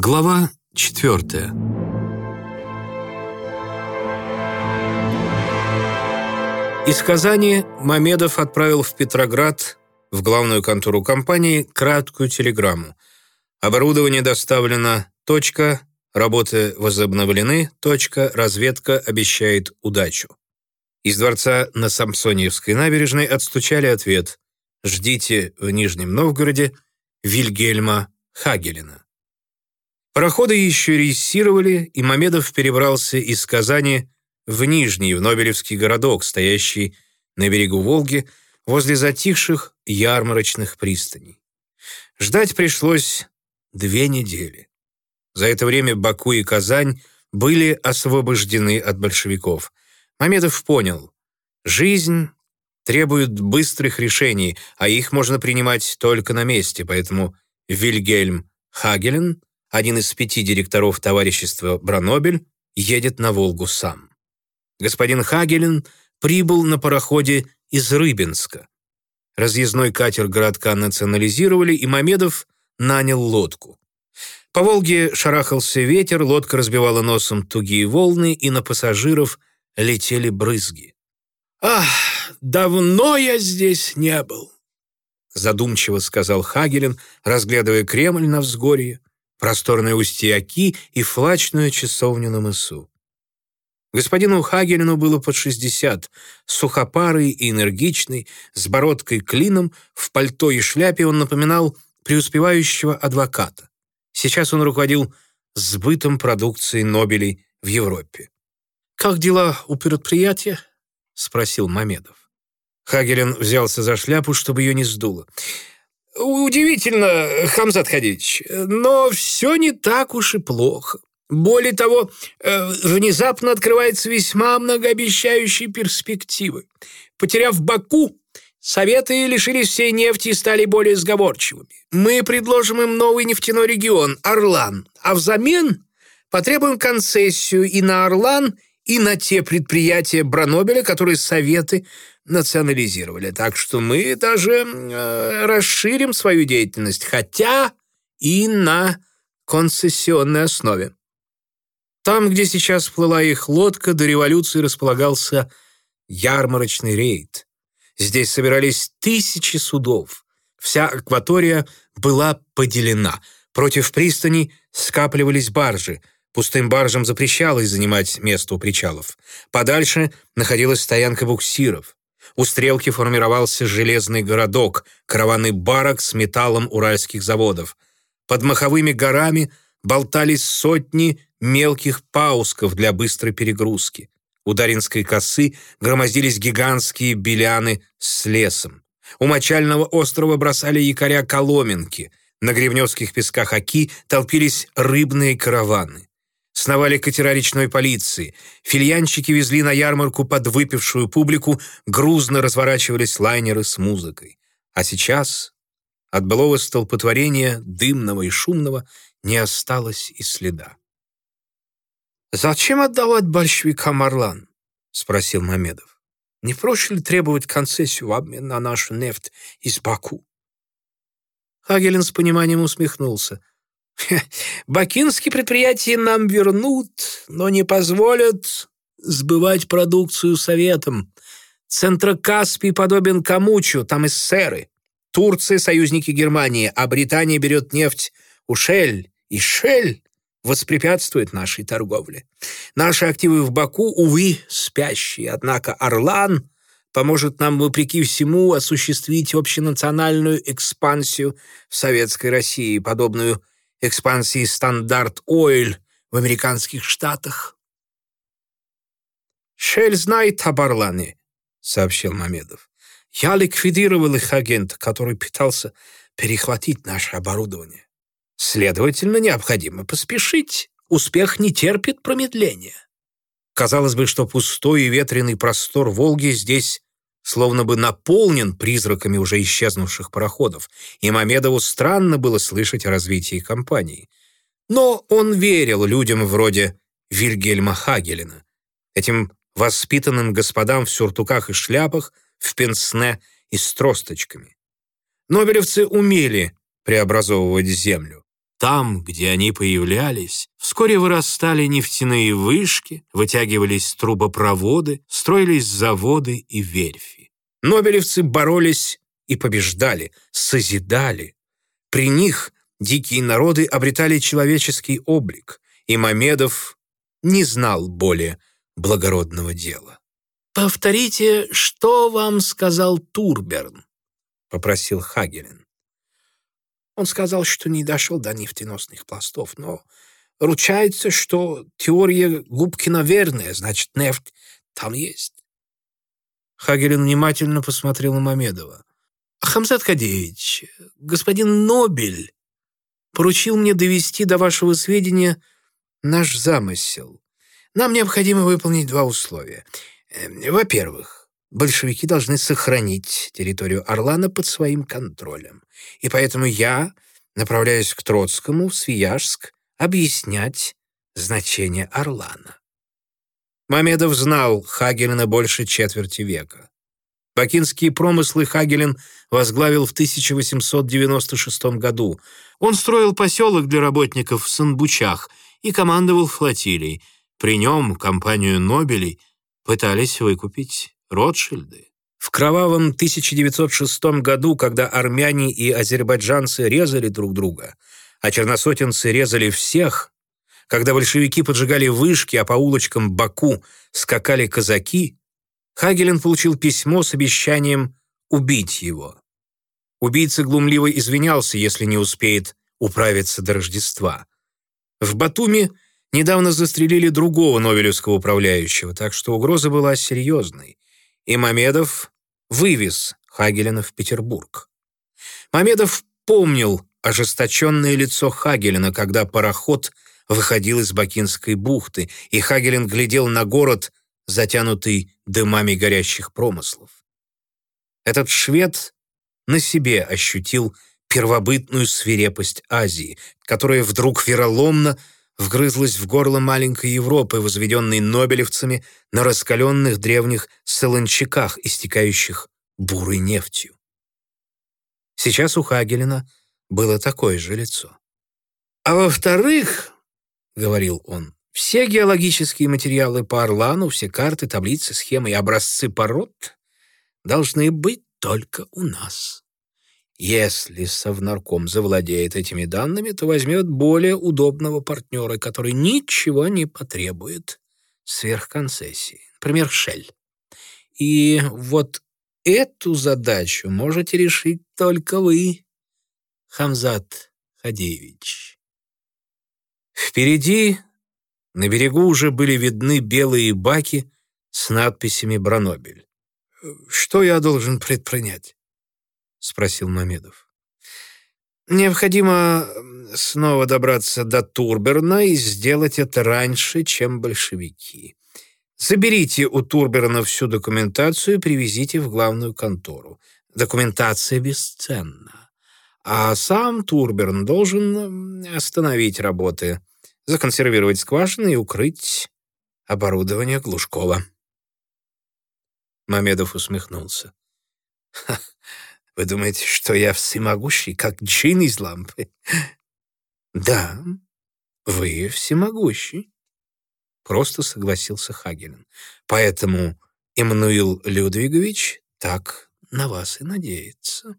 Глава четвертая. Из Казани Мамедов отправил в Петроград, в главную контору компании, краткую телеграмму. Оборудование доставлено, точка, работы возобновлены, точка, разведка обещает удачу. Из дворца на Самсоньевской набережной отстучали ответ «Ждите в Нижнем Новгороде Вильгельма Хагелина». Пароходы еще рейсировали, и Мамедов перебрался из Казани в Нижний, в Нобелевский городок, стоящий на берегу Волги, возле затихших ярмарочных пристаней. Ждать пришлось две недели. За это время Баку и Казань были освобождены от большевиков. Мамедов понял, жизнь требует быстрых решений, а их можно принимать только на месте, поэтому Вильгельм Хагелен, один из пяти директоров товарищества Бранобель, едет на Волгу сам господин Хагелен прибыл на пароходе из Рыбинска. Разъездной катер городка национализировали, и Мамедов нанял лодку. По Волге шарахался ветер, лодка разбивала носом тугие волны, и на пассажиров летели брызги. «Ах, давно я здесь не был!» Задумчиво сказал Хагелен, разглядывая Кремль на взгорье, просторные устья Оки и флачную часовню на мысу. Господину Хагелину было под 60, сухопарый и энергичный, с бородкой клином, в пальто и шляпе он напоминал преуспевающего адвоката. Сейчас он руководил сбытом продукции Нобелей в Европе. «Как дела у предприятия?» — спросил Мамедов. Хагелин взялся за шляпу, чтобы ее не сдуло. «Удивительно, Хамзат Хадич, но все не так уж и плохо. Более того, э, внезапно открывается весьма многообещающие перспективы. Потеряв Баку, Советы лишились всей нефти и стали более сговорчивыми. Мы предложим им новый нефтяной регион – Орлан, а взамен потребуем концессию и на Орлан, и на те предприятия Бранобеля, которые Советы национализировали. Так что мы даже э, расширим свою деятельность, хотя и на концессионной основе. Там, где сейчас плыла их лодка, до революции располагался ярмарочный рейд. Здесь собирались тысячи судов. Вся акватория была поделена. Против пристани скапливались баржи. Пустым баржам запрещалось занимать место у причалов. Подальше находилась стоянка буксиров. У стрелки формировался железный городок, караванный барок с металлом уральских заводов. Под маховыми горами болтались сотни мелких паусков для быстрой перегрузки. У Даринской косы громоздились гигантские беляны с лесом. У Мочального острова бросали якоря коломенки. На гребневских песках Оки толпились рыбные караваны. Сновали катера речной полиции. Фильянщики везли на ярмарку подвыпившую публику, грузно разворачивались лайнеры с музыкой. А сейчас от былого столпотворения, дымного и шумного, не осталось и следа. «Зачем отдавать большевикам Орлан?» — спросил Мамедов. «Не проще ли требовать концессию в обмен на нашу нефть из Баку?» Хагелин с пониманием усмехнулся. «Бакинские предприятия нам вернут, но не позволят сбывать продукцию советам. Центрокаспий подобен Камучу, там эсеры. Турция — союзники Германии, а Британия берет нефть у Шель, и Шель воспрепятствует нашей торговле. Наши активы в Баку, увы, спящие, однако Орлан поможет нам, вопреки всему, осуществить общенациональную экспансию в Советской России, подобную экспансии «Стандарт Ойл» в американских штатах. «Шелл знает об Орлане», — сообщил Мамедов. «Я ликвидировал их агента, который пытался перехватить наше оборудование. Следовательно, необходимо поспешить. Успех не терпит промедления. Казалось бы, что пустой и ветреный простор Волги здесь словно бы наполнен призраками уже исчезнувших пароходов, и Мамедову странно было слышать о развитии компании. Но он верил людям вроде Вильгельма Хагелена, этим воспитанным господам в сюртуках и шляпах, в пенсне и с тросточками. Нобелевцы умели преобразовывать землю. Там, где они появлялись, вскоре вырастали нефтяные вышки, вытягивались трубопроводы, строились заводы и верфи. Нобелевцы боролись и побеждали, созидали. При них дикие народы обретали человеческий облик, и Мамедов не знал более благородного дела. «Повторите, что вам сказал Турберн?» — попросил Хагелин. Он сказал, что не дошел до нефтеносных пластов, но ручается, что теория Губкина верная, значит, нефть там есть. Хагелин внимательно посмотрел на Мамедова. «Хамзат Кадеевич, господин Нобель поручил мне довести до вашего сведения наш замысел. Нам необходимо выполнить два условия. Эм, во-первых, большевики должны сохранить территорию Орлана под своим контролем. И поэтому я направляюсь к Троцкому в Свияжск объяснять значение Орлана. Мамедов знал Хагелина больше четверти века. Бакинские промыслы Хагелин возглавил в 1896 году. Он строил поселок для работников в Санбучах и командовал флотилией. При нем компанию Нобелей пытались выкупить Ротшильды. В кровавом 1906 году, когда армяне и азербайджанцы резали друг друга, а черносотенцы резали всех, когда большевики поджигали вышки, а по улочкам Баку скакали казаки, Хагелин получил письмо с обещанием убить его. Убийца глумливо извинялся, если не успеет управиться до Рождества. В Батуми недавно застрелили другого Нобелевского управляющего, так что угроза была серьезной. И Мамедов вывез Хагелина в Петербург. Мамедов помнил ожесточенное лицо Хагелина, когда пароход выходил из Бакинской бухты, и Хагелин глядел на город, затянутый дымами горящих промыслов. Этот швед на себе ощутил первобытную свирепость Азии, которая вдруг вероломно вгрызлась в горло маленькой Европы, возведенной нобелевцами на раскаленных древних солончаках, истекающих бурой нефтью. Сейчас у Хагелина было такое же лицо. «А во-вторых, — говорил он, — все геологические материалы по Орлану, все карты, таблицы, схемы и образцы пород должны быть только у нас. Если Совнарком завладеет этими данными, то возьмет более удобного партнера, который ничего не потребует сверх концессии, например, Шель. И вот эту задачу можете решить только вы, Хамзат Хадеевич. Впереди на берегу уже были видны белые баки с надписями «Бранобель». «Что я должен предпринять?» — спросил Мамедов. «Необходимо снова добраться до Турберна и сделать это раньше, чем большевики. Заберите у Турберна всю документацию и привезите в главную контору. Документация бесценна. А сам Турберн должен остановить работы, законсервировать скважины и укрыть оборудование Глушкова». Мамедов усмехнулся. Вы думаете, что я всемогущий, как джин из лампы? Да, вы всемогущий. Просто согласился Хагелин. Поэтому Эммануил Людвигович так на вас и надеется.